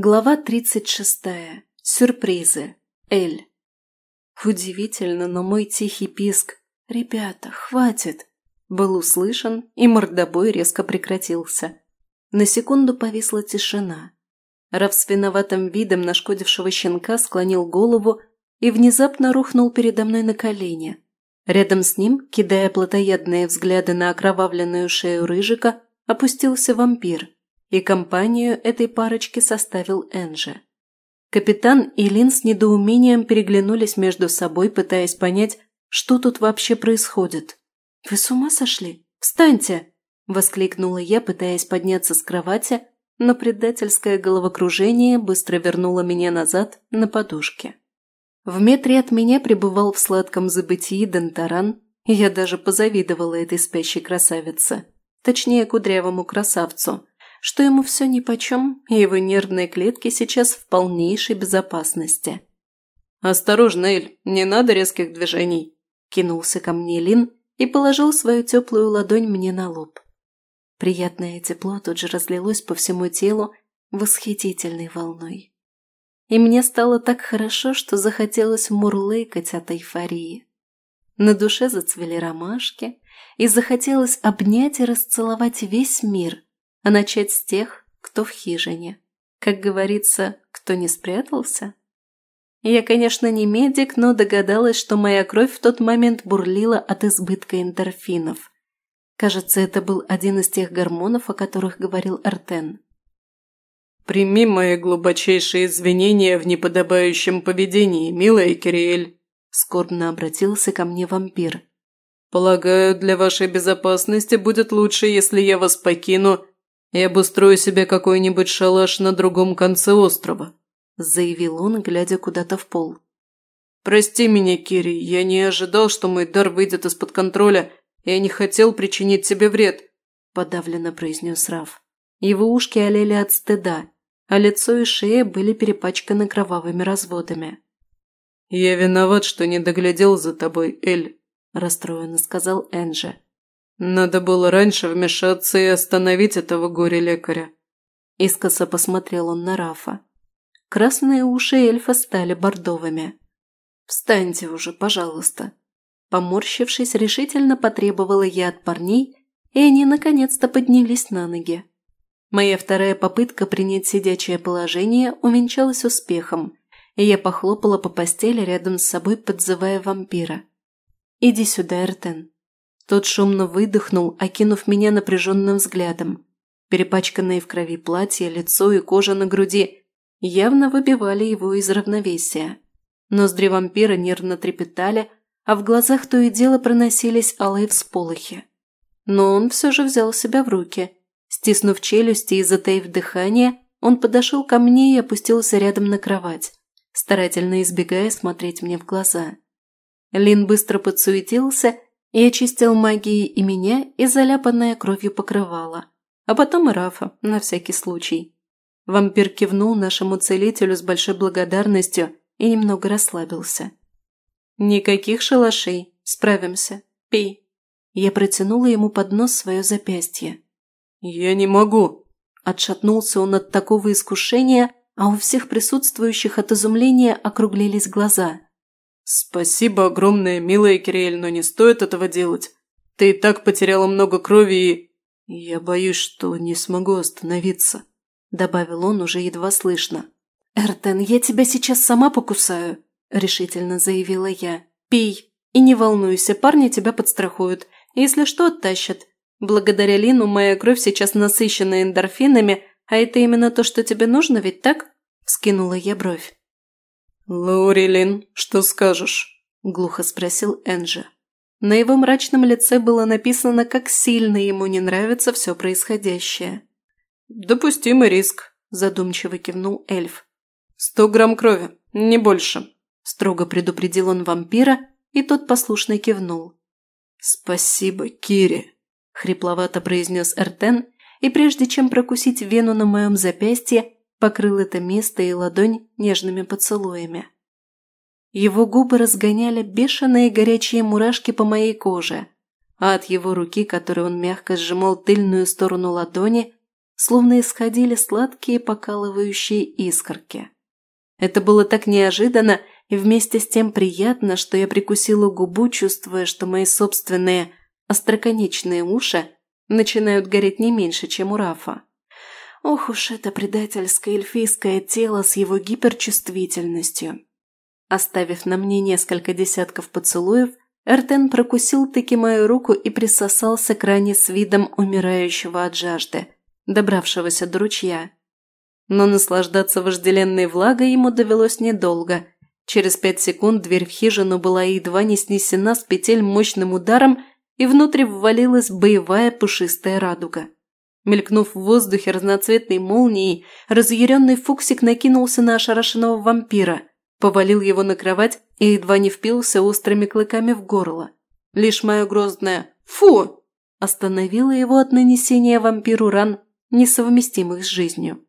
Глава 36. Сюрпризы. Эль. Удивительно, но мой тихий писк «Ребята, хватит!» был услышан, и мордобой резко прекратился. На секунду повисла тишина. Рав с виноватым видом нашкодившего щенка склонил голову и внезапно рухнул передо мной на колени. Рядом с ним, кидая плотоядные взгляды на окровавленную шею рыжика, опустился вампир – и компанию этой парочки составил Энджи. Капитан и Лин с недоумением переглянулись между собой, пытаясь понять, что тут вообще происходит. «Вы с ума сошли? Встаньте!» – воскликнула я, пытаясь подняться с кровати, но предательское головокружение быстро вернуло меня назад на подушке. В метре от меня пребывал в сладком забытии Дентаран, и я даже позавидовала этой спящей красавице, точнее кудрявому красавцу, что ему все нипочем, и его нервные клетки сейчас в полнейшей безопасности. «Осторожно, Эль, не надо резких движений!» – кинулся ко мне Лин и положил свою теплую ладонь мне на лоб. Приятное тепло тут же разлилось по всему телу восхитительной волной. И мне стало так хорошо, что захотелось мурлыкать от эйфории. На душе зацвели ромашки, и захотелось обнять и расцеловать весь мир – а начать с тех, кто в хижине. Как говорится, кто не спрятался? Я, конечно, не медик, но догадалась, что моя кровь в тот момент бурлила от избытка эндорфинов. Кажется, это был один из тех гормонов, о которых говорил Артен. «Прими мои глубочайшие извинения в неподобающем поведении, милая Кириэль», – скорбно обратился ко мне вампир. «Полагаю, для вашей безопасности будет лучше, если я вас покину «Я бы строю себе какой-нибудь шалаш на другом конце острова», – заявил он, глядя куда-то в пол. «Прости меня, Кири, я не ожидал, что мой дар выйдет из-под контроля. Я не хотел причинить тебе вред», – подавленно произнес Раф. Его ушки олели от стыда, а лицо и шея были перепачканы кровавыми разводами. «Я виноват, что не доглядел за тобой, Эль», – расстроенно сказал Энджи. Надо было раньше вмешаться и остановить этого горе-лекаря. Искоса посмотрел он на Рафа. Красные уши эльфа стали бордовыми. «Встаньте уже, пожалуйста». Поморщившись, решительно потребовала я от парней, и они наконец-то поднялись на ноги. Моя вторая попытка принять сидячее положение увенчалась успехом, и я похлопала по постели рядом с собой, подзывая вампира. «Иди сюда, Эртен», тот шумно выдохнул, окинув меня напряженным взглядом. Перепачканные в крови платье, лицо и кожа на груди явно выбивали его из равновесия. Ноздри вампира нервно трепетали, а в глазах то и дело проносились алые всполохи. Но он все же взял себя в руки. Стиснув челюсти и затаив дыхание, он подошел ко мне и опустился рядом на кровать, старательно избегая смотреть мне в глаза. Лин быстро подсуетился и очистил магией и меня, и заляпанное кровью покрывало, а потом и Рафа, на всякий случай. Вампир кивнул нашему целителю с большой благодарностью и немного расслабился. «Никаких шалашей, справимся. Пей». Я протянула ему под нос свое запястье. «Я не могу!» Отшатнулся он от такого искушения, а у всех присутствующих от изумления округлились глаза – «Спасибо огромное, милая Кириэль, но не стоит этого делать. Ты и так потеряла много крови и...» «Я боюсь, что не смогу остановиться», – добавил он уже едва слышно. «Эртен, я тебя сейчас сама покусаю», – решительно заявила я. «Пей и не волнуйся, парни тебя подстрахуют. Если что, оттащат. Благодаря Лину моя кровь сейчас насыщена эндорфинами, а это именно то, что тебе нужно, ведь так?» – вскинула я бровь. «Лурилин, что скажешь?» – глухо спросил Энджи. На его мрачном лице было написано, как сильно ему не нравится все происходящее. «Допустимый риск», – задумчиво кивнул эльф. «Сто грамм крови, не больше», – строго предупредил он вампира, и тот послушно кивнул. «Спасибо, Кири», – хрипловато произнес Эртен, и прежде чем прокусить вену на моем запястье, покрыл это место и ладонь нежными поцелуями. Его губы разгоняли бешеные горячие мурашки по моей коже, а от его руки, которой он мягко сжимал тыльную сторону ладони, словно исходили сладкие покалывающие искорки. Это было так неожиданно и вместе с тем приятно, что я прикусила губу, чувствуя, что мои собственные остроконечные уши начинают гореть не меньше, чем у Рафа. Ох уж это предательское эльфийское тело с его гиперчувствительностью. Оставив на мне несколько десятков поцелуев, Эртен прокусил таки мою руку и присосался к ране с видом умирающего от жажды, добравшегося до ручья. Но наслаждаться вожделенной влагой ему довелось недолго. Через пять секунд дверь в хижину была едва не снесена с петель мощным ударом, и внутрь ввалилась боевая пушистая радуга. Мелькнув в воздухе разноцветной молнией, разъяренный Фуксик накинулся на ошарашенного вампира, повалил его на кровать и едва не впился острыми клыками в горло. Лишь мое грозное «Фу!» остановило его от нанесения вампиру ран, несовместимых с жизнью.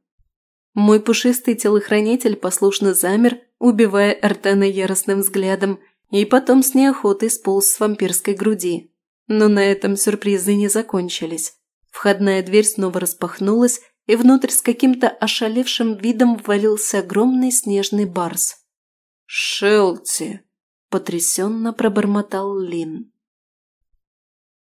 Мой пушистый телохранитель послушно замер, убивая Эртена яростным взглядом, и потом с неохотой сполз с вампирской груди. Но на этом сюрпризы не закончились. Входная дверь снова распахнулась, и внутрь с каким-то ошалевшим видом ввалился огромный снежный барс. «Шелти!» – потрясенно пробормотал Лин.